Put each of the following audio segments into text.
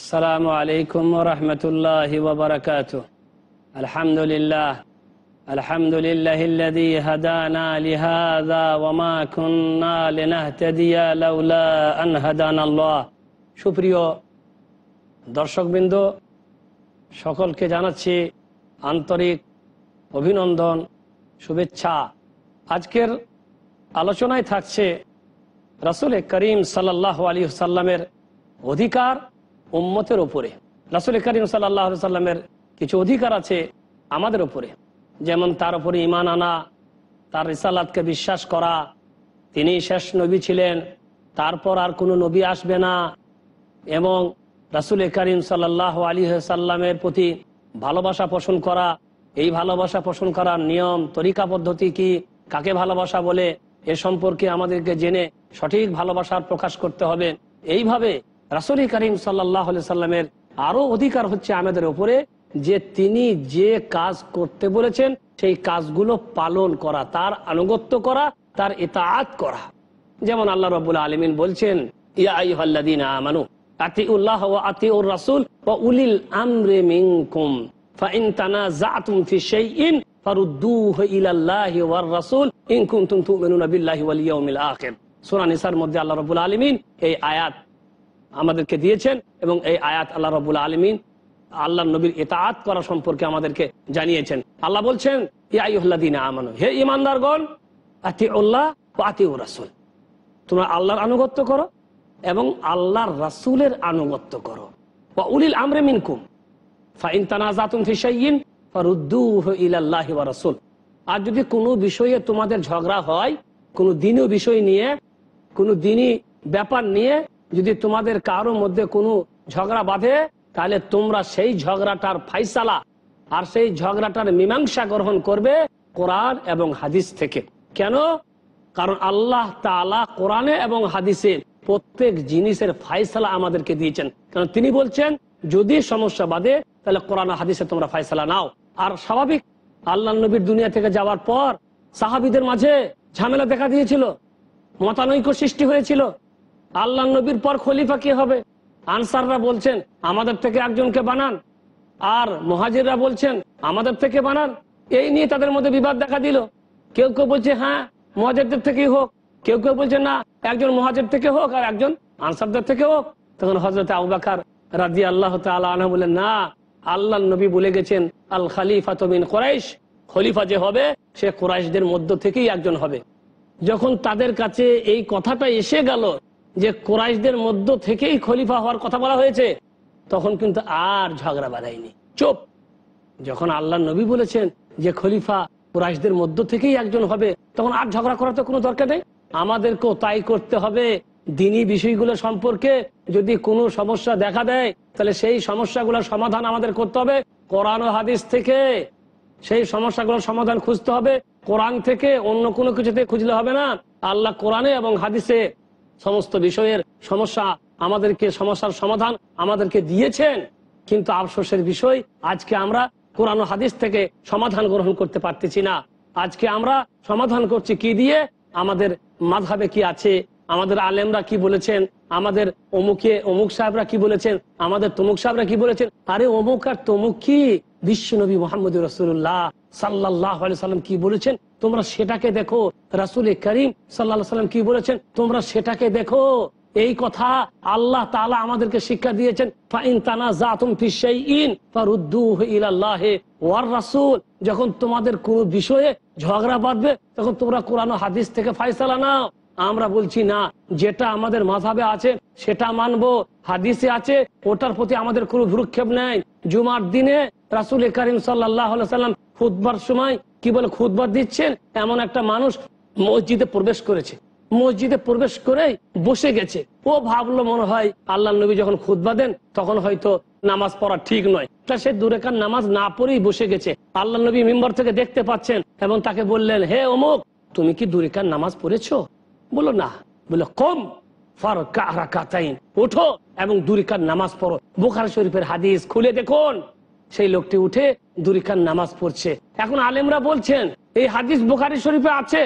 السلام عليكم ورحمة الله وبركاته الحمد لله الحمد لله الذي هدانا لهذا وما كنا لنهتدي لولا أن هدانا الله সুপ্রিয় দর্শকবৃন্দ সকলকে জানাচ্ছি আন্তরিক অভিনন্দন শুভেচ্ছা আজকের আলোচনায় থাকছে রাসুল করিম সাল্লাহ আলী সাল্লামের অধিকার উম্মতের ওপরে রাসুল করিম সাল্লাহ সাল্লামের কিছু অধিকার আছে আমাদের ওপরে যেমন তার উপরে ইমান আনা, তার রিসালাতকে বিশ্বাস করা, তিনি শেষ নবী ছিলেন, তারপর আর কোনো নবী আসবে না এবং রাসুল করিম সাল্লাহ আলী সাল্লামের প্রতি ভালোবাসা পোষণ করা, এই ভালোবাসা পোষণ করার নিয়ম, তরিকা, পদ্ধতি কি, কাকে ভালোবাসা বলে, এ সম্পর্কে আমাদেরকে জেনে সঠিক ভালোবাসার প্রকাশ করতে হবে। এইভাবে রাসুল করিম সাল্লাহ সাল্লামের আরও অধিকার হচ্ছে আমাদের উপরে, যে তিনি যে কাজ করতে বলেছেন, সেই কাজগুলো পালন করা, তার আনুগত্য করা, তার ইতাআত করা। যেমন আল্লাহ রবুল আলমিন বলছেন আল্লাহ এই আয়াত আমাদেরকে দিয়েছেন এবং এই আয়াত আল্লাহ রাব্বুল আলামিন আল্লাহ নবীর ইতাআত করা সম্পর্কে আমাদেরকে জানিয়েছেন। আল্লাহ বলছেন আমানু, হে আতিউর রাসূল। তোমরা আল্লাহর আনুগত্য করো এবং আল্লাহর রাসূলের আনুগত্য করো। ওয়া উলিল আমরে মিনকুম ফাইন আর যদি কোনো বিষয়ে তোমাদের ঝগড়া হয়, কোনো দিনও বিষয় নিয়ে, কোনো দিনই ব্যাপার নিয়ে যদি তোমাদের কারোর মধ্যে কোনো ঝগড়া বাঁধে, তাহলে তোমরা সেই ঝগড়াটার ফাইসালা আর সেই ঝগড়াটার মীমাংসা গ্রহণ করবে কোরআন এবং হাদিস থেকে। কেন? কারণ আল্লাহ তালা কোরআনে এবং হাদিসে প্রত্যেক জিনিসের ফাইসালা আমাদেরকে দিয়েছেন। কারণ তিনি বলছেন, যদি সমস্যা বাদে তাহলে কোরআন হাদিসে তোমরা ফাইসালা নাও। আর স্বাভাবিক, আল্লাহ নবীর দুনিয়া থেকে যাওয়ার পর সাহাবিদের মাঝে ঝামেলা দেখা দিয়েছিল, মতানৈক্য সৃষ্টি হয়েছিল। আল্লাহ নবীর পর খলিফা কি হবে? আনসাররা বলছেন, আমাদের থেকে একজনকে বানান। আর মহাজিররা বলছেন, আমাদের থেকে বানান। এই নিয়ে তাদের মধ্যে বিবাদ দেখা দিল। কেউ কেউ বলছে হ্যাঁ মহাজেরদের থেকেই হোক। কেউ কেউ বলছে, না, একজন মহাজের থেকে হোক আর একজন আনসারদের থেকে হোক। তখন হজরত আবাকার রাজি আল্লাহ তালা বলেন না আল্লাহ নবী বলে গেছেন, আল খালিফা তমিন কোরাইশ। খলিফা যে হবে, সে কোরাইশদের মধ্য থেকেই একজন হবে। যখন তাদের কাছে এই কথাটা এসে গেল যে কোরাইশদের মধ্য থেকেই খলিফা হওয়ার কথা বলা হয়েছে, তখন কিন্তু আর ঝগড়া বাঁধায়নি। চুপ। যখন আল্লাহ নবী বলেছেন যে খলিফা কুরাইশদের মধ্য থেকেই একজন হবে, তখন আর ঝগড়া করার তো কোনো দরকার নেই। আমাদেরকেও তাই করতে হবে। দিনী বিষয়গুলো সম্পর্কে যদি কোনো সমস্যা দেখা দেয়, তাহলে সেই সমস্যাগুলোর সমাধান আমাদের করতে হবে। কোরআন ও হাদিস থেকে সেই সমস্যাগুলোর সমাধান খুঁজতে হবে। কোরআন থেকে অন্য কোনো কিছুতে খুঁজলে হবে না। আল্লাহ কোরআনে এবং হাদিসে সমস্ত বিষয়ের সমস্যা আমাদেরকে, সমস্যার সমাধান আমাদেরকে দিয়েছেন। কিন্তু আফসোসের বিষয়, আজকে আমরা কোরআন হাদিস থেকে সমাধান গ্রহণ করতে পারতেছি না। আজকে আমরা সমাধান করছি কি দিয়ে? আমাদের মাধাবে কি আছে? আমাদের আলেমরা কি বলেছেন? আমাদের অমুকে, অমুক সাহেবরা কি বলেছেন? আমাদের তমুক সাহেবরা কি বলেছেন? আরে অমুক আর তমুক কি? বিশ্ব নবী মোহাম্মদ রসুল্লাহ সাল্লাহ সাল্লাম কি বলেছেন? তোমরা সেটাকে দেখো। রাসুল করিম সাল্লাহ সাল্লাম কি বলেছেন? তোমরা সেটাকে দেখো। এই কথা আল্লাহ তালা আমাদেরকে শিক্ষা দিয়েছেন যখন তোমাদের কোন বিষয়ে ঝগড়া বাঁধবে, তখন তোমরা কোরআন হাদিস থেকে ফাইসালা নাও। আমরা বলছি, না, যেটা আমাদের মাথাবে আছে, সেটা মানবো। হাদিসে আছে, ওটার প্রতি আমাদের কোনো ভ্রুক্ষেপ নেই। জুমার দিনে রাসুল করিম সাল্লাহ সাল্লাম খুদবার সময় কি বলে খুদবার দিচ্ছেন? এমন একটা মানুষ মসজিদে প্রবেশ করেছে। মসজিদে প্রবেশ করে বসে গেছে। ও ভাবলো মনে হয় আল্লাহ নবী যখন খুদবা দেন, তখন হয়তো নামাজ পড়া ঠিক নয়। তা সে দূরেকার নামাজ না পড়েই বসে গেছে। আল্লাহ নবী মেম্বার থেকে দেখতে পাচ্ছেন এবং তাকে বললেন, হে অমুক, তুমি কি দূরেকার নামাজ পড়েছো? বলো না। বলে কম। ওঠো এবং দুরিকার নামাজ পড়ো। বোখার শরীফের হাদিস খুলে দেখুন। সেই লোকটি উঠে দুরিকার নামাজ পড়ছে। এখন আলেমরা বলছেন, এই হাদিস বোখারি শরীফে আছে।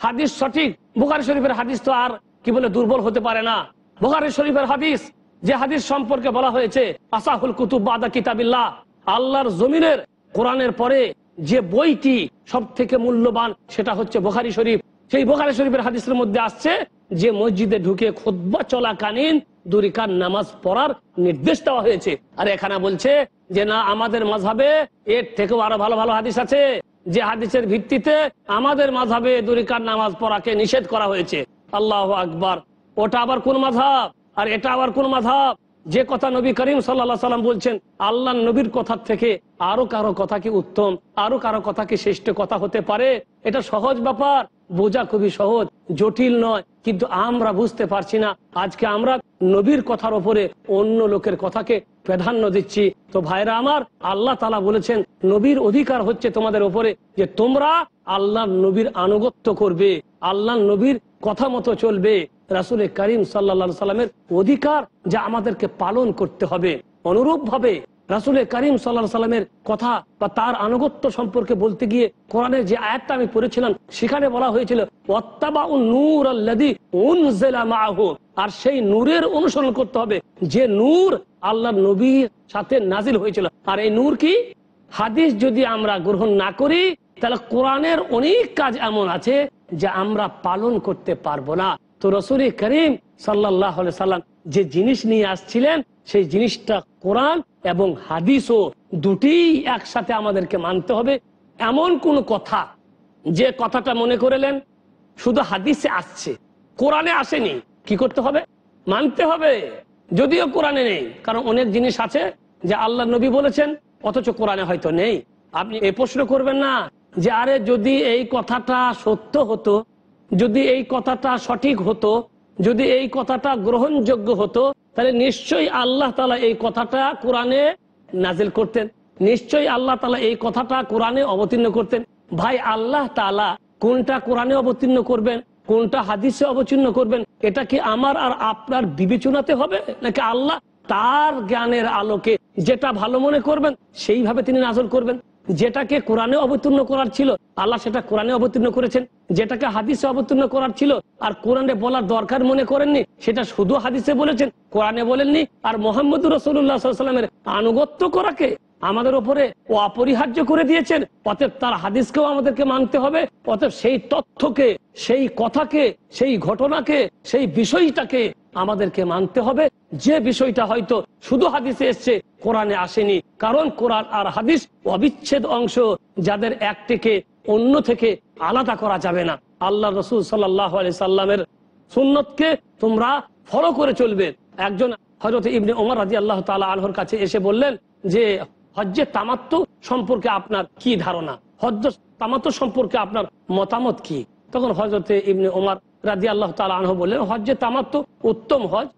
হাদিস সঠিক। বুখারি শরীফের হাদিস তো আর কি বলে দুর্বল হতে পারে না। বুখারি শরীফের হাদিস, যে হাদিস সম্পর্কে বলা হয়েছে, আসাহুল কুতুব বাদা কিতাবিল্লাহ, আল্লাহর জমিনের কোরআনের পরে যে বইটি সব থেকে মূল্যবান, সেটা হচ্ছে বোখারি শরীফ। সেই বোখারি শরীফের হাদিসের মধ্যে আসছে যে মসজিদে ঢুকে খোদ্া চলাকালীন দুরিকার নামাজ পড়ার নির্দেশ দেওয়া হয়েছে। আর এখানে বলছে যে, না, আমাদের মাঝাবে এর থেকেও আরও ভালো ভালো হাদিস আছে। যে হাদিসের ভিত্তিতে আমাদের মাঝাবে দুরিকার নামাজ পড়াকে নিষেধ করা হয়েছে। আল্লাহ আকবার। ওটা আবার কোন মাঝাব আর এটা আবার কোন মাঝাব যে কথা নবী করিম সাল্লা সাল্লাম বলছেন আল্লাহ নবীর কথার থেকে আরও কারও কথা কি উত্তম, আরও কারও কথা কি শ্রেষ্ঠ কথা হতে পারে, এটা সহজ ব্যাপার। বোঝা খুবই সহজ, জটিল নয়। কিন্তু আমরা বুঝতে পারছি না। আজকে আমরা নবীর কথার ওপরে অন্য লোকের কথাকে প্রাধান্য দিচ্ছি। তো ভাইরা আমার, আল্লাহ তালা বলেছেন, নবীর অধিকার হচ্ছে তোমাদের ওপরে যে তোমরা আল্লাহ নবীর আনুগত্য করবে আল্লাহ নবীর কথা মতো চলবে। রাসুল করিম সাল্লা সাল্লামের অধিকার যা আমাদেরকে পালন করতে হবে। অনুরূপ ভাবে রাসুল করিম সাল্লা সাল্লামের কথা বা তার আনুগত্য সম্পর্কে বলতে গিয়ে কোরআনের যে আয়াতটা আমি পড়েছিলাম, সেখানে বলা হয়েছিল আর সেই নূরের অনুসরণ করতে হবে। যে নূর আল্লাহ নবীর সাথে নাজিল হয়েছিল। আর এই নূর কি? হাদিস যদি আমরা গ্রহণ না করি, তাহলে কোরআনের অনেক কাজ এমন আছে যা আমরা পালন করতে পারব না। তো রসুল করিম সাল্লাহ সাল্লাম যে জিনিস নিয়ে আসছিলেন সেই জিনিসটা কোরআন এবং হাদিসও দুটি একসাথে আমাদেরকে মানতে হবে। এমন কোন কথা যে কথাটা মনে করেলেন, শুধু হাদিসে আসছে, কোরআনে আসেনি, কি করতে হবে? মানতে হবে। যদিও কোরআনে নেই, কারণ অনেক জিনিস আছে যে আল্লাহ নবী বলেছেন, অথচ কোরআনে হয়তো নেই। আপনি এ প্রশ্ন করবেন না যে, আরে যদি এই কথাটা সত্য হতো, যদি এই কথাটা সঠিক হতো, যদি এই কথাটা গ্রহণযোগ্য হতো তাহলে নিশ্চয়ই আল্লাহ তালা এই কথাটা কোরআনে নাজিল করতেন। নিশ্চয়ই আল্লাহ তালা এই কথাটা কোরআনে অবতীর্ণ করতেন। ভাই, আল্লাহ তালা কোনটা কোরআনে অবতীর্ণ করবেন, কোনটা হাদিসে অবতীর্ণ করবেন, এটা কি আমার আর আপনার বিবেচনাতে হবে? নাকি আল্লাহ তার জ্ঞানের আলোকে যেটা ভালো মনে করবেন, সেইভাবে তিনি নাজল করবেন? যেটাকে কোরআনে অবতীর্ণ করার ছিল, আল্লাহ সেটা কোরআনে অবতীর্ণ করেছেন। যেটাকে হাদিসে অবতীর্ণ করার ছিল, আর কোরআনে বলার দরকার মনে করেননি, সেটা শুধু হাদিসে বলেছেন, কোরআনে বলেননি, আর মোহাম্মদ রসুল্লাহামের আনুগত্য করাকে আমাদের ওপরে ও অপরিহার্য করে দিয়েছেন। অতএব তার হাদিসকেও আমাদেরকে মানতে হবে, অতএব সেই তথ্যকে, সেই কথাকে, সেই ঘটনাকে, সেই বিষয়টাকে আমাদেরকে মানতে হবে। যে বিষয়টা হয়তো শুধু হাদিসে এসছে, কোরআনে আসেনি। কারণ কোরআন আর হাদিস অবিচ্ছেদ অংশ, যাদের একটিকে অন্য থেকে আলাদা করা যাবে না। আল্লাহ রসুল সাল্লাহ সাল্লামের সুন্নতকে তোমরা ফলো করে চলবে। একজন হজরত ইবনে ওমর রাজি আল্লাহ তালা আলহর কাছে এসে বললেন যে, হজ্জে তামাত্ম সম্পর্কে আপনার কি ধারণা? হজ্জ তামাত্ম সম্পর্কে আপনার মতামত কি? তখন হজরত ইবনে ওমর রাজি আল্লাহ তালা আনহ বললেন হজ্জে তামাত্ম উত্তম হজ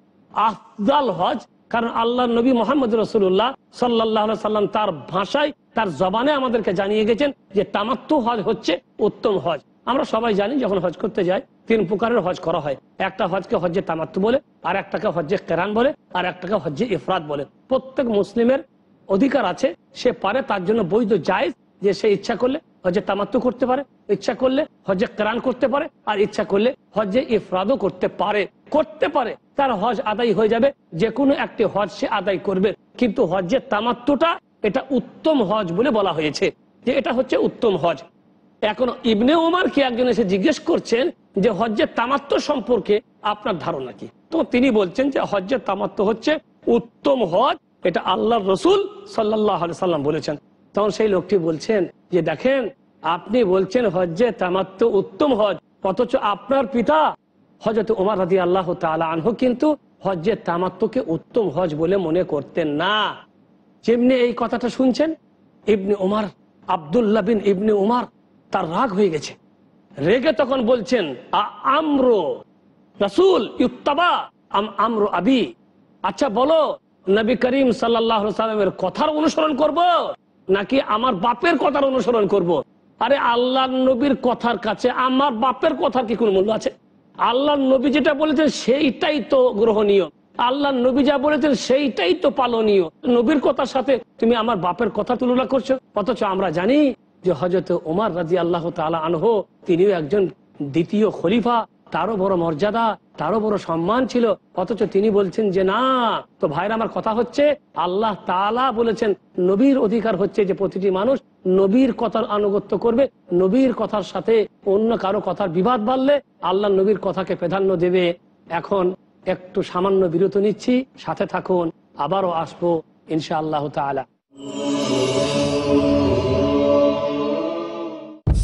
আফদাল হজ। কারণ আল্লাহ নবী মোহাম্মদ রসুল্লাহ সাল্লাহ সাল্লাম তার ভাষায়, তার জবানে আমাদেরকে জানিয়ে গেছেন যে তামাত্ম হজ হচ্ছে উত্তম হজ। আমরা সবাই জানি যখন হজ করতে যাই, তিন প্রকারের হজ করা হয়। একটা হজকে হজ্জে তামাত্ম বলে, আর একটাকে হজ্জে কেরান বলে, আর একটাকে হজ্জে ইফরাত বলে। প্রত্যেক মুসলিমের অধিকার আছে, সে পারে তার জন্য বৈধ জায়জ, যে সে ইচ্ছা করলে হজে তামাত্ম করতে পারে, ইচ্ছা করলে হজে কেরান করতে পারে, আর ইচ্ছা করলে হজে ইফরাদও করতে পারে। করতে পারে, তার হজ আদায় হয়ে যাবে যে কোনো একটি হজ সে আদায় করবে। কিন্তু হজ্জের তামাত্মটা এটা উত্তম হজ বলে বলা হয়েছে, যে এটা হচ্ছে উত্তম হজ এখন ইবনে ওমার কি একজন এসে জিজ্ঞেস করছেন যে হজ্জের তামাত্ম সম্পর্কে আপনার ধারণা কি? তো তিনি বলছেন যে হজ্জের তামাত্ম হচ্ছে উত্তম হজ এটা আল্লাহ রসুল সাল্লাহ সাল্লাম বলেছেন। তখন সেই লোকটি বলছেন যে, দেখেন, আপনি বলছেন হজ্জে তামাত্ম উত্তম হজ, অথচ আপনার পিতা হজরত ওমার রাজি আল্লাহ আনহু কিন্তু হজ্জে তামাত্মকে উত্তম হজ বলে মনে করতেন না। যেমনি এই কথাটা শুনছেন, ইবনে উমার, আবদুল্লাহ বিন ইবনে উমার, তার রাগ হয়ে গেছে। রেগে তখন বলছেন আম্র রসুল ইউত্তাবা আম্র আবি। আচ্ছা বলো, নবী করিম সাল্লাহ সাল্লামের কথার অনুসরণ করব? নাকি আমার বাপের কথার অনুসরণ করব। আরে আল্লাহ নবীর কথার কাছে আমার বাপের কথার কি কোন মূল্য আছে? আল্লাহ নবী যেটা বলেছেন সেইটাই তো গ্রহণীয়। আল্লাহ নবী যা বলেছেন সেইটাই তো পালনীয়। নবীর কথার সাথে তুমি আমার বাপের কথা তুলনা করছ। অথচ আমরা জানি যে হজরত ওমার রাজি আল্লাহ তালা আনহ, তিনিও একজন দ্বিতীয় খলিফা। তারও বড় মর্যাদা, তারও বড় সম্মান ছিল। অথচ তিনি বলছেন যে, না, তো ভাইরা আমার কথা হচ্ছে, আল্লাহ তালা বলেছেন, নবীর অধিকার হচ্ছে যে প্রতিটি মানুষ নবীর কথার আনুগত্য করবে, নবীর কথার সাথে অন্য কারও কথার বিবাদ বাড়লে আল্লাহ নবীর কথাকে প্রাধান্য দেবে। এখন একটু সামান্য বিরত নিচ্ছি, সাথে থাকুন, আবারও আসব ইনশা আল্লাহ তালা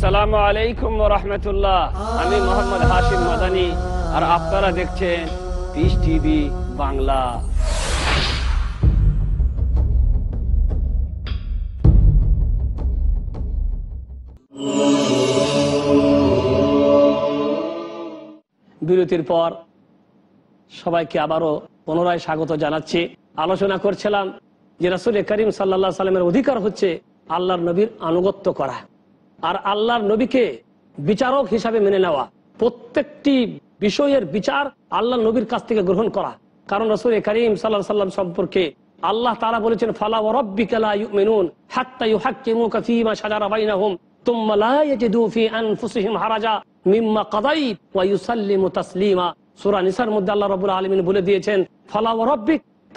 আসসালামু আলাইকুম রহমতুল্লাহ। আমি মোহাম্মদ হাশিম মাদানি, আর আপনারা দেখছেন পিস টিভি বাংলা। বিরতির পর সবাইকে আবারও পুনরায় স্বাগত জানাচ্ছি। আলোচনা করছিলাম যে রাসুল করিম সাল্লা সাল্লামের অধিকার হচ্ছে আল্লাহর নবীর আনুগত্য করা। আর আল্লাহর নবীকে বিচারক হিসাবে মেনে নেওয়া। প্রত্যেকটি বিষয়ের বিচার আল্লাহ নবীর কাছ থেকে গ্রহণ করা। কারণ রসুল করিম সাল্লাহ সাল্লাম সম্পর্কে আল্লাহ তারা বলেছেন, ফালা মধ্যে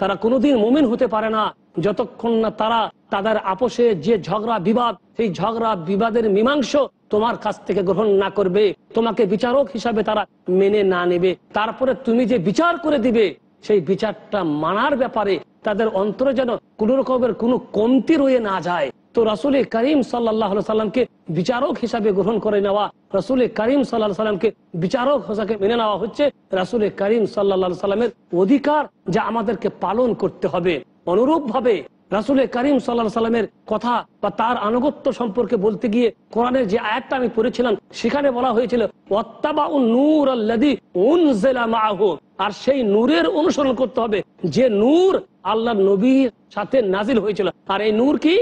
তারা কোনোদিন মুমিন হতে পারে না। যতক্ষণ না তারা তাদের আপোষে যে ঝগড়া বিবাদ, সেই ঝগড়া বিবাদের মীমাংস তোমার কাছ থেকে গ্রহণ না করবে। তোমাকে বিচারক হিসাবে তারা মেনে না নেবে। তারপরে তুমি যে বিচার করে দিবে, সেই বিচারটা মানার ব্যাপারে তাদের অন্তরে যেন কোন রকমের কোনো কমতি রয়ে না যায়। তো রাসুল করিম সাল্লাহ সাল্লামকে বিচারক হিসাবে গ্রহণ করে নেওয়া, রাসুল করিম সাল্লাহ সাল্লামকে বিচারক হিসাবে মেনে নেওয়া হচ্ছে রাসুল করিম সাল্লাহ সাল্লামের অধিকার যা আমাদেরকে পালন করতে হবে। অনুরূপ ভাবে রাসুল করিম সাল্লাহ সাল্লামের কথা বা তার আনুগত্য সম্পর্কে বলতে গিয়ে কোরআনের যে আয়াতটা আমি পড়েছিলাম, সেখানে বলা হয়েছিল আর সেই নূরের অনুসরণ করতে হবে। যে নূর আল্লাহ নবীর সাথে নাজিল হয়েছিল। আর এই নূর কি?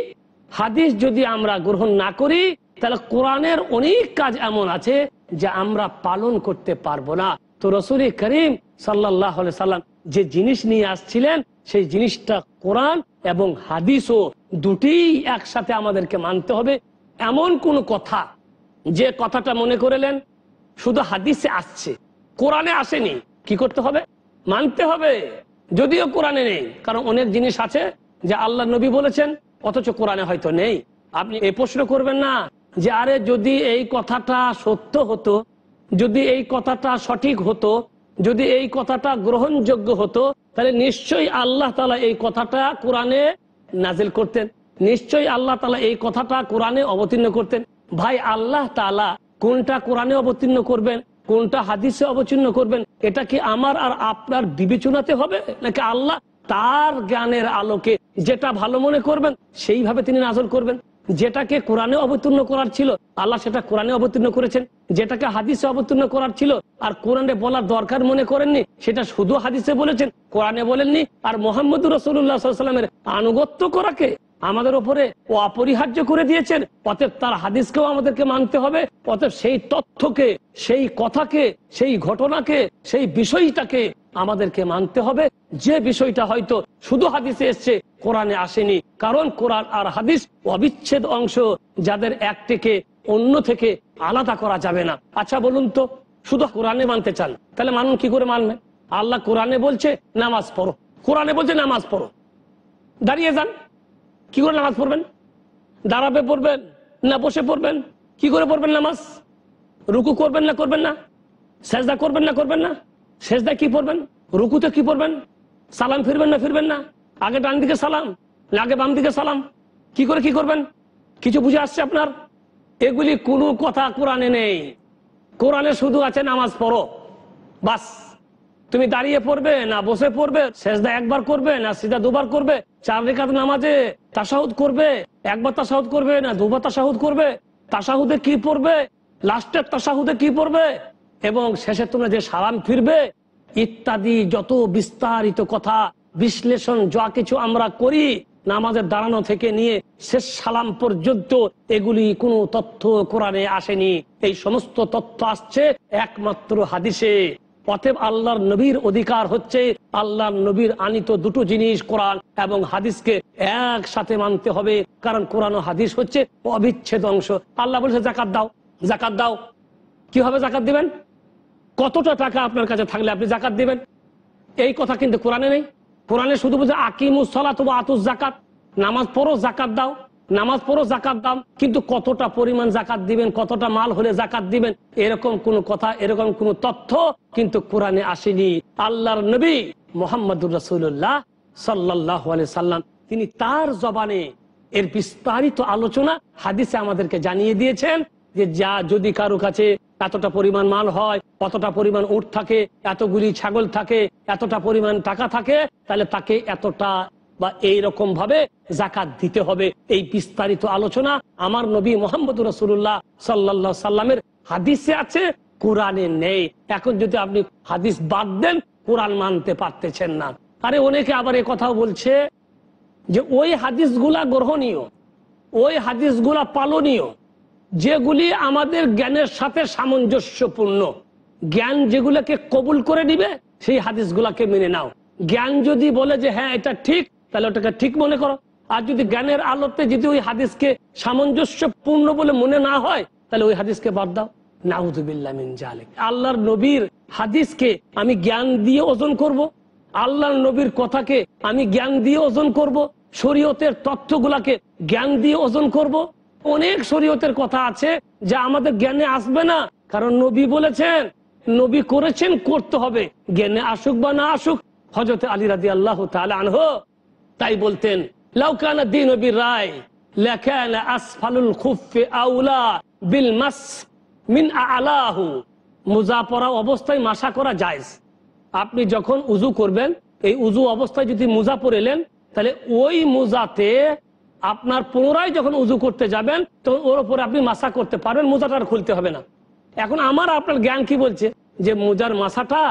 হাদিস যদি আমরা গ্রহণ না করি, তাহলে কোরআনের অনেক কাজ এমন আছে যে আমরা পালন করতে পারব না। তো রসুল করিম সাল্লাহ সাল্লাম যে জিনিস নিয়ে আসছিলেন, সেই জিনিসটা কোরআন এবং হাদিসও দুটি একসাথে আমাদেরকে মানতে হবে। এমন কোন কথা যে কথাটা মনে করেলেন, শুধু হাদিসে আসছে, কোরআনে আসেনি, কি করতে হবে? মানতে হবে। যদিও কোরআনে নেই, কারণ অনেক জিনিস আছে যে আল্লাহ নবী বলেছেন, অথচ কোরআনে হয়তো নেই। আপনি এ প্রশ্ন করবেন না যে, আরে যদি এই কথাটা সত্য হতো, যদি এই কথাটা সঠিক হতো যদি এই কথাটা গ্রহণযোগ্য হতো, তাহলে নিশ্চয়ই আল্লাহ তালা এই কথাটা কোরআনে নাজিল করতেন। নিশ্চয়ই আল্লাহ তালা এই কথাটা কোরআনে অবতীর্ণ করতেন। ভাই, আল্লাহ তালা কোনটা কোরআনে অবতীর্ণ করবেন, কোনটা হাদিসে অবতীর্ণ করবেন, এটা কি আমার আর আপনার বিবেচনাতে হবে? নাকি আল্লাহ তার জ্ঞানের আলোকে যেটা ভালো মনে করবেন, সেইভাবে তিনি নাজল করবেন? যেটাকে কোরআনে অবতীর্ণ করার ছিল, আল্লাহ সেটা কোরআনে অবতীর্ণ করেছেন। যেটাকে হাদিসে অবতীর্ণ করার ছিল, আর কোরআনে বলার দরকার মনে করেননি, সেটা শুধু হাদিসে বলেছেন, কোরআনে বলেননি, আর মোহাম্মদ রসুল্লাহামের আনুগত্য করাকে আমাদের ওপরে ও অপরিহার্য করে দিয়েছেন। অতএব তার হাদিসকেও আমাদেরকে মানতে হবে। অতএব সেই তথ্যকে, সেই কথাকে, সেই ঘটনাকে, সেই বিষয়টাকে আমাদেরকে মানতে হবে। যে বিষয়টা হয়তো শুধু হাদিসে এসছে, কোরআনে আসেনি। কারণ কোরআন আর হাদিস অবিচ্ছেদ অংশ, যাদের একটিকে অন্য থেকে আলাদা করা যাবে না। আচ্ছা বলুন তো, শুধু কোরআনে মানতে চান, তাহলে মানুষ কি করে মানবে? আল্লাহ কোরআনে বলছে, নামাজ পড়ো। কোরআনে বলছে, নামাজ পড়ো। দাঁড়িয়ে যান। কি করে নামাজ পড়বেন? দাঁড়াবে পড়বেন না বসে পড়বেন? কি করে পড়বেন নামাজ? রুকু করবেন না করবেন না? সেজদা করবেন না করবেন না? সেজদা কি পড়বেন? রুকুতে কি পড়বেন? সালাম ফিরবেন না ফিরবেন না? আগে ডান দিকে সালাম, না আগে বাম দিকে সালাম। কি করে কি করবেন? কিছু বুঝে আসছে আপনার? এগুলি কোনো কথা কোরআনে নেই। কোরআনে শুধু আছে নামাজ পড়ো। বাস। তুমি দাঁড়িয়ে পড়বে না বসে পড়বে শেষদা একবার করবে না সিধা দুবার করবে, চার রেখাত নামাজে তাসাহুদ করবে, একবার তাসাহুদ করবে না দুবার তাসাহুদ করবে, তাসাহুদে কি পড়বে, লাস্টের তাসাহুদে কি পড়বে, এবং শেষে তোমরা যে সালাম ফিরবে, ইত্যাদি যত বিস্তারিত কথা, বিশ্লেষণ যা কিছু আমরা করি, নামাজের দাঁড়ানো থেকে নিয়ে শেষ সালাম পর্যন্ত এগুলি কোনো তথ্য কোরআনে আসেনি। এই সমস্ত তথ্য আসছে একমাত্র হাদিসে। অতএব আল্লাহর নবীর অধিকার হচ্ছে আল্লাহর নবীর আনিত দুটো জিনিস, কোরআন এবং হাদিসকে একসাথে মানতে হবে। কারণ কোরআন ও হাদিস হচ্ছে অবিচ্ছেদ অংশ। আল্লাহ বলছে, জাকাত দাও জাকাত দাও। কীভাবে জাকাত দিবেন? কতটা টাকা আপনার কাছে থাকলে আপনি জাকাত দিবেন? এই কথা কিন্তু কোরআনে নেই। কোরআনে শুধু বলছে, আকিমুস সালাত ওয়া আতুস জাকাত নামাজ পড়ো, জাকাত দাও। নামাজ পড়ো জাকাত দাম কিন্তু কতটা পরিমাণ জাকাত দিবেন, কতটা মাল হলে জাকাত দিবেন, এরকম কোন কথা, এরকম কোন তথ্য কিন্তু কোরআনে আসেনি। আল্লাহর নবী মোহাম্মদুর রসুল্লাহ সাল্লাহ সাল্লাম, তিনি তার জবানে এর বিস্তারিত আলোচনা হাদিসে আমাদেরকে জানিয়ে দিয়েছেন যে, যা যদি কারও কাছে এতটা পরিমাণ মাল হয়, কতটা পরিমাণ উট থাকে, এতগুলি ছাগল থাকে, এতটা পরিমাণ টাকা থাকে, তাহলে তাকে এতটা বা এই রকম ভাবে জাকাত দিতে হবে। এই বিস্তারিত আলোচনা আমার নবী মোহাম্মদ রসুল্লাহ সাল্লা সাল্লামের হাদিসে আছে, কোরআনে নেই। এখন যদি আপনি হাদিস বাদ দেন, কোরআন মানতে পারতেছেন না। আরে অনেকে আবার এ কথাও বলছে যে, ওই হাদিসগুলা গ্রহণীয়, ওই হাদিসগুলা পালনীয়, যেগুলি আমাদের জ্ঞানের সাথে সামঞ্জস্যপূর্ণ। জ্ঞান যেগুলোকে কবুল করে নিবে, সেই হাদিসগুলাকে মেনে নাও। জ্ঞান যদি বলে যে হ্যাঁ এটা ঠিক তাহলে ওটাকে ঠিক মনে করো আর যদি জ্ঞানের আলোতে যদি ওই হাদিসকে সামঞ্জস্যপূর্ণ বলে মনে না হয়, তাহলে ওই হাদিসকে বাদ দাও আল্লাহর নবীর হাদিসকে আমি জ্ঞান দিয়ে ওজন করব। আল্লাহর নবীর কথাকে আমি জ্ঞান দিয়ে ওজন করব। শরীয়তের তথ্যগুলাকে জ্ঞান দিয়ে ওজন করব। অনেক শরীয়তের কথা আছে যা আমাদের জ্ঞানে আসবে না কারণ নবী বলেছেন, নবী করেছেন, করতে হবে জ্ঞানে আসুক বা না আসুক হজরত আলী রাজি আল্লাহ তাহলে আনহ তাই বলতেন লাউকানা দিন রায় লেখান আসফালুল খুফে আউলা বিল মাস মিন আলাহু। মুজা পরা অবস্থায় মাসা করা যায় আপনি যখন উজু করবেন, এই উজু অবস্থায় যদি মুজা পরেলেন তাহলে ওই মোজাতে আপনার পুনরায় যখন উজু করতে যাবেন, তখন ওর উপরে আপনি মাসা করতে পারবেন, মোজাটা আর খুলতে হবে না। এখন আমার, আপনার জ্ঞান কি বলছে? যে মোজার মাসাটা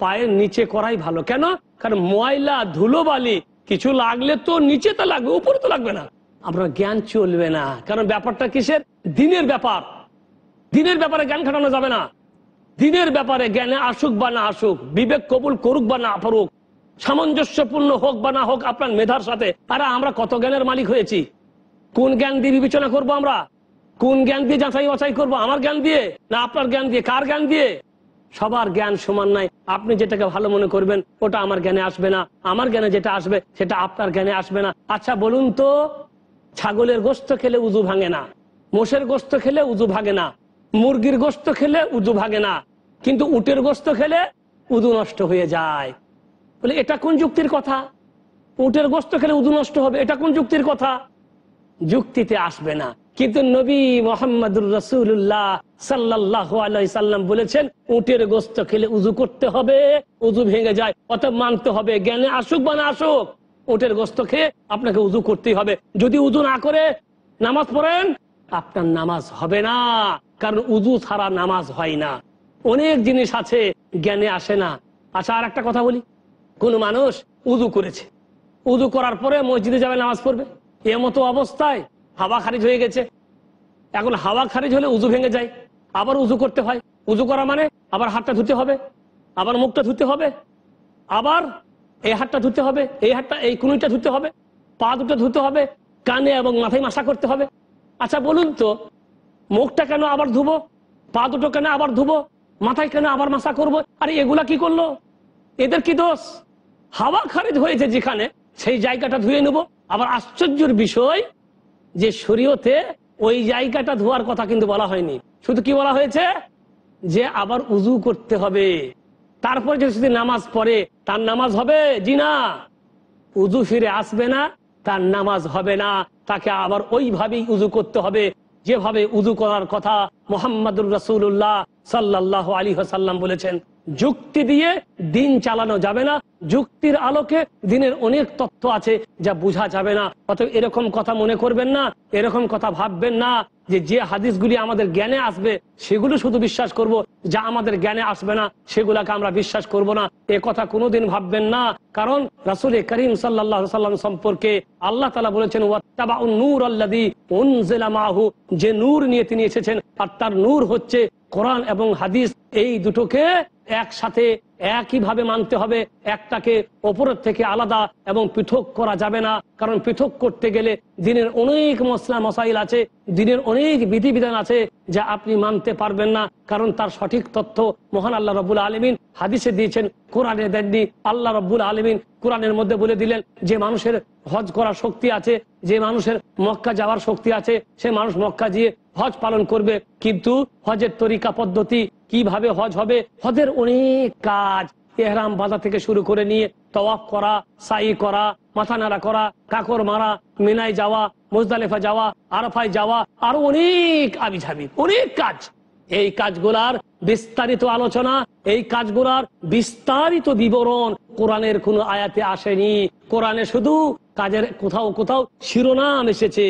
পায়ের নিচে করাই ভালো। কেন? কারণ ময়লা ধুলো বালি কিছু লাগলে তো নিচে তো লাগবে, উপরে তো লাগবে না। আপনার জ্ঞান চলবে না। কারণ ব্যাপারটা কিসের? দিনের ব্যাপার। দিনের ব্যাপারে জ্ঞান খাটানো যাবে না। দিনের ব্যাপারে জ্ঞানে আসুক বা না আসুক, বিবেক কবুল করুক বা না করুক, সামঞ্জস্যপূর্ণ হোক বা না হোক আপনার মেধার সাথে, আরে আমরা কত জ্ঞানের মালিক হয়েছি? কোন জ্ঞান দিয়ে বিবেচনা করব আমরা? কোন জ্ঞান দিয়ে যাচাই বাছাই করব? আমার জ্ঞান দিয়ে? না আপনার জ্ঞান দিয়ে? কার জ্ঞান দিয়ে? সবার জ্ঞান সমান নাই। আপনি যেটাকে ভালো মনে করবেন, ওটা আমার জ্ঞানে আসবে না। আমার জ্ঞানে যেটা আসবে, সেটা আপনার জ্ঞানে আসবে না। আচ্ছা বলুন তো, ছাগলের গোস্ত খেলে উজু ভাঙে না। মোষের গোস্ত খেলে উজু ভাগে না। মুরগির গোস্ত খেলে উজু ভাগে না। কিন্তু উটের গোস্ত খেলে উদু নষ্ট হয়ে যায়। বলে, এটা কোন যুক্তির কথা? উটের গোস্ত খেলে উদু নষ্ট হবে, এটা কোন যুক্তির কথা? যুক্তিতে আসবে না। কিন্তু নবী মোহাম্মদুর রসুল্লাহ সাল্লাহ সাল্লাম বলেছেন, উটের গোস্ত খেলে উজু করতে হবে, উজু ভেঙে যায় অত মানতে হবে, জ্ঞানে আসুক বা না আসুক, উটের গোস্ত খেয়ে আপনাকে উজু করতেই হবে। যদি উজু না করে নামাজ পড়েন, আপনার নামাজ হবে না, কারণ উজু ছাড়া নামাজ হয় না। অনেক জিনিস আছে, জ্ঞানে আসে না। আচ্ছা আর একটা কথা বলি। কোন মানুষ উজু করেছে। উজু করার পরে মসজিদে যাবে, নামাজ পড়বে। এমতো অবস্থায় হাওয়া খারিজ হয়ে গেছে। এখন হাওয়া খারিজ হলে উজু ভেঙে যায়। আবার উজু করতে হয়। উজু করা মানে আবার হাতটা ধুতে হবে, আবার মুখটা ধুতে হবে, আবার এই হাতটা ধুতে হবে, এই হাতটা, এই কুনুইটা ধুতে হবে, পা দুটো ধুতে হবে, কানে এবং মাথায় মাসা করতে হবে। আচ্ছা বলুন তো, মুখটা কেন আবার ধুবো? পা দুটো কেন আবার ধুবো? মাথায় কেন আবার মাসা করব? আরে, এগুলা কি করল? এদের কি দোষ? হাওয়া খারিজ হয়েছে যেখানে, সেই জায়গাটা ধুয়ে নেব। আবার আশ্চর্যের বিষয় যে শরীয়তে ওই জায়গাটা ধোয়ার কথা কিন্তু বলা হয়নি। শুধু কি বলা হয়েছে? যে আবার উজু করতে হবে। তারপর যদি নামাজ পড়ে, তার নামাজ হবে জি না? উজু ফিরে আসবে না, তার নামাজ হবে না। তাকে আবার ওইভাবেই উজু করতে হবে। যেভাবে উজু করার কথা মোহাম্মদুর রসুল্লাহ সাল্লাহ আলী হাসাল্লাম বলেছেন, যুক্তি দিয়ে দিন চালানো যাবে না। যুক্তির আলোকে দিনের অনেক তথ্য আছে যা বোঝা যাবে না। অতএব এরকম কথা মনে করবেন না, এরকম কথা ভাববেন না যে যে হাদিসগুলি আমাদের জ্ঞানে আসবে, সেগুলো শুধু বিশ্বাস করব। যা আমাদের জ্ঞানে আসবে না, সেগুলাকে আমরা বিশ্বাস করব না। এ কথা কোনোদিন ভাববেন না, কারণ রাসুল করিম সাল্লাহ সাল্লাম সম্পর্কে আল্লাহ তালা বলেছেন নূর আল্লাদি মাহু যে নূর নিয়ে তিনি এসেছেন, আর তার নূর হচ্ছে কোরআন এবং হাদিস। এই দুটোকে একসাথে একইভাবে মানতে হবে, একটাকে ওপরের থেকে আলাদা এবং পৃথক করা যাবে না। কারণ পৃথক করতে গেলে দিনের অনেক মশলা মশাইল আছে, দিনের অনেক বিধিবিধান আছে যা আপনি মানতে পারবেন না। কারণ তার সঠিক তথ্য মহান আল্লাহ রবুল আলমিন হাদিসে দিয়েছেন, কোরআনে দেননি। আল্লাহ রব্বুল আলমিন কোরআনের মধ্যে বলে দিলেন, যে মানুষের হজ করার শক্তি আছে, যে মানুষের মক্কা যাওয়ার শক্তি আছে, সে মানুষ মক্কা গিয়ে হজ পালন করবে। কিন্তু হজের তরিকা পদ্ধতি কীভাবে হজ হবে? হজের অনেক কাজ এহরাম বাধা থেকে শুরু করে নিয়ে তওয়াফ করা, সাই করা, মাথা নাড়া করা, কাকর মারা, মিনায় যাওয়া, মুজদালেফা যাওয়া, আরফায় যাওয়া, আরও অনেক আবিঝাবি, অনেক কাজ। এই কাজগুলার বিস্তারিত আলোচনা, এই কাজগুলার বিস্তারিত বিবরণ কোরআনের কোন আয়াতে আসেনি। কোরআনে শুধু কাজের কোথাও কোথাও শিরোনাম এসেছে।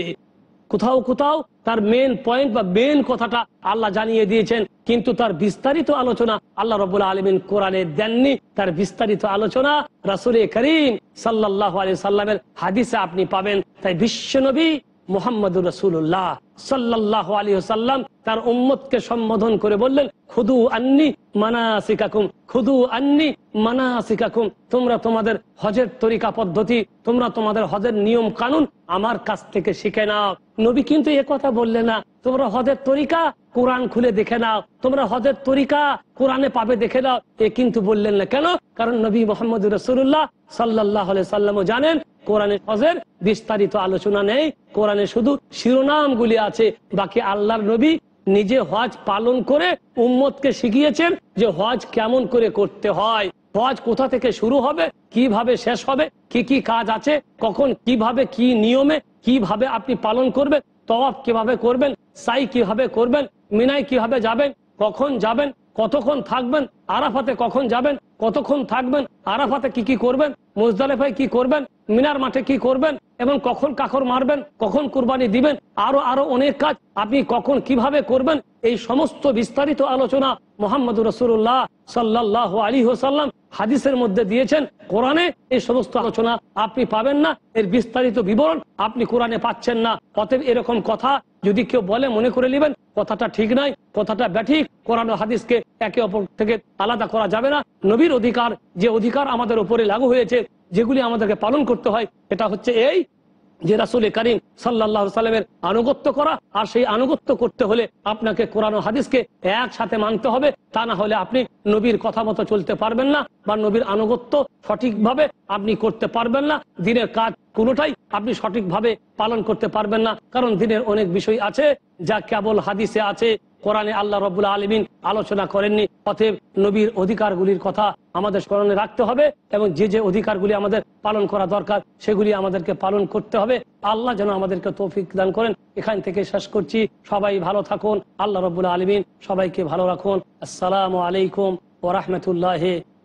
কোথাও কোথাও তার মেন পয়েন্ট বা মেন কথাটা আল্লাহ জানিয়ে দিয়েছেন, কিন্তু তার বিস্তারিত আলোচনা আল্লাহ রবুল্লা আলমিন কোরআনে দেননি। তার বিস্তারিত আলোচনা রাসুল করিম সাল্লাহ আলি সাল্লামের হাদিসে আপনি পাবেন। তাই বিশ্বনবী মোহাম্মদুর রসুল্লাহ সাল্লাহ আলী সাল্লাম তার উম্মতকে সম্বোধন করে বললেন, খুদু আন্নি মানাসিকাকুম, খুদু আন্নি মানাসিকাকুম। তোমরা তোমাদের হজের তরিকা পদ্ধতি, তোমরা তোমাদের হজের নিয়ম কানুন আমার কাছ থেকে শিখে নাও। নবী কিন্তু এ কথা বললে না, তোমরা হজের তরিকা কোরআন খুলে দেখে নাও, তোমরা হজের তরিকা কোরআনে পাবে দেখে নাও। এ কিন্তু বললেন না কেন? কারণ নবী মোহাম্মদ রসুল্লাহ সাল্লাহ সাল্লামও জানেন কোরআনে হজের বিস্তারিত আলোচনা নেই। কোরআনে শুধু শিরোনামগুলি আছে। বাকি আল্লাহর নবী নিজে হজ পালন করে উম্মতকে শিখিয়েছেন যে হজ কেমন করে করতে হয়। হজ কোথা থেকে শুরু হবে, কীভাবে শেষ হবে, কি কি কাজ আছে, কখন কীভাবে কি নিয়মে কীভাবে আপনি পালন করবেন, তওয়াফ কীভাবে করবেন, সাই কীভাবে করবেন মিনাই কীভাবে যাবেন, কখন যাবেন, কতক্ষণ থাকবেন, আরাফাতে কখন যাবেন কতক্ষণ থাকবেন? আরাফাতে কি কি করবেন? মুজদালেফায় কি করবেন? মিনার মাঠে কি করবেন? এবং কখন কাকর মারবেন? কখন কুরবানি দিবেন? আরও আরও অনেক কাজ আপনি কখন কীভাবে করবেন? এই সমস্ত বিস্তারিত আলোচনা মোহাম্মদ রসুল্লাহ সাল্লাহ আলী হোসাল্লাম হাদিসের মধ্যে দিয়েছেন। কোরআনে এই সমস্ত আলোচনা আপনি পাবেন না। এর বিস্তারিত বিবরণ আপনি কোরআনে পাচ্ছেন না। অতএব এরকম কথা যদি কেউ বলে মনে করে নেবেন, কথাটা ঠিক নাই, কথাটা ব্যাঠিক, কোরআন হাদিসকে একে অপর থেকে আলাদা করা যাবে না। নবীর অধিকার, যে অধিকার আমাদের উপরে লাগু হয়েছে, যেগুলি আমাদেরকে পালন করতে হয় এটা হচ্ছে এই যে রাসুল করিম সাল্লাহ সাল্লামের আনুগত্য করা আর সেই আনুগত্য করতে হলে আপনাকে কোরআন হাদিসকে একসাথে মানতে হবে, তা না হলে আপনি নবীর কথা মতো চলতে পারবেন না বা নবীর আনুগত্য সঠিকভাবে আপনি করতে পারবেন না। দিনের কাজ কোনোটাই আপনি সঠিকভাবে পালন করতে পারবেন না, কারণ দিনের অনেক বিষয় আছে যা কেবল হাদিসে আছে। কোরআনে আল্লাহ রবুল্লা আলমিন আলোচনা করেননি। অতএব নবীর অধিকারগুলির কথা আমাদের স্মরণে রাখতে হবে এবং যে যে অধিকারগুলি আমাদের পালন করা দরকার, সেগুলি আমাদেরকে পালন করতে হবে। আল্লাহ যেন আমাদেরকে তৌফিক দান করেন। এখান থেকে শেষ করছি। সবাই ভালো থাকুন। আল্লাহ রবুল্লা আলমিন সবাইকে ভালো রাখুন। আসসালামু আলাইকুম ওরহমতুল্লাহ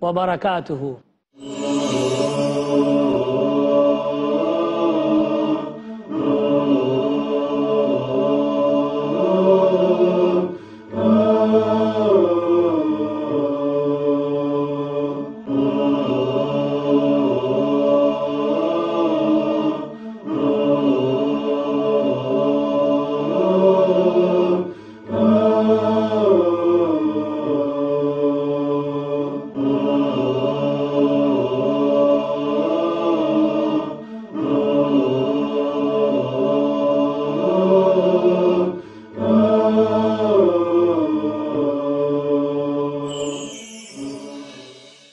ওবরাকাতহু